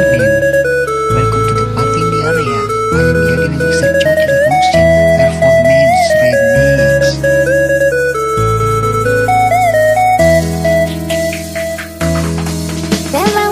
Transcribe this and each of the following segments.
name. Welcome to the party area. I am Yuri and Mr. Jody Rosen Performance Remix. Bella.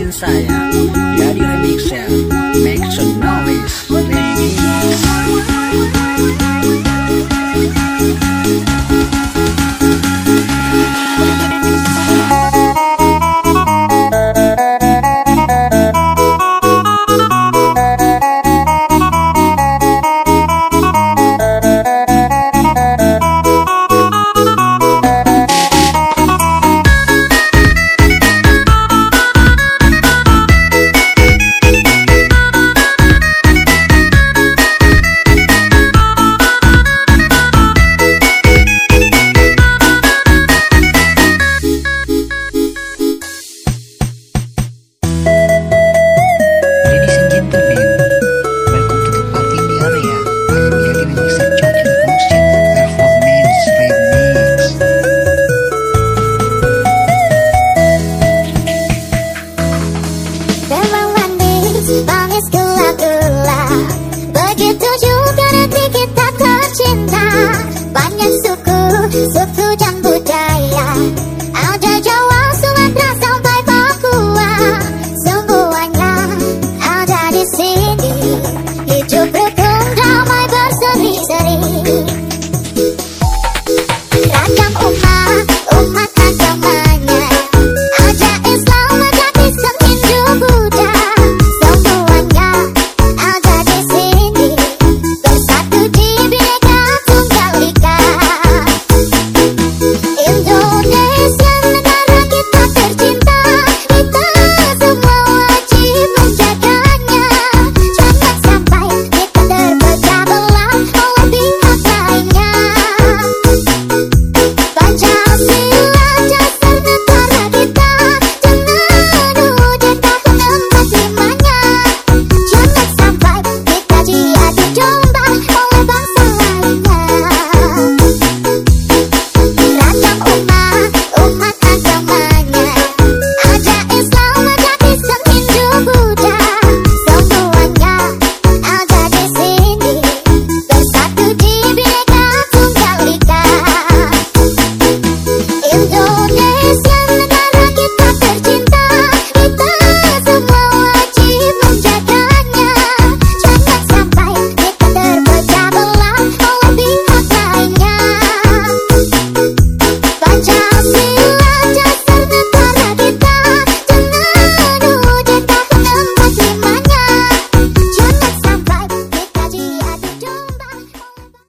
inside you your mixer, make some noise, please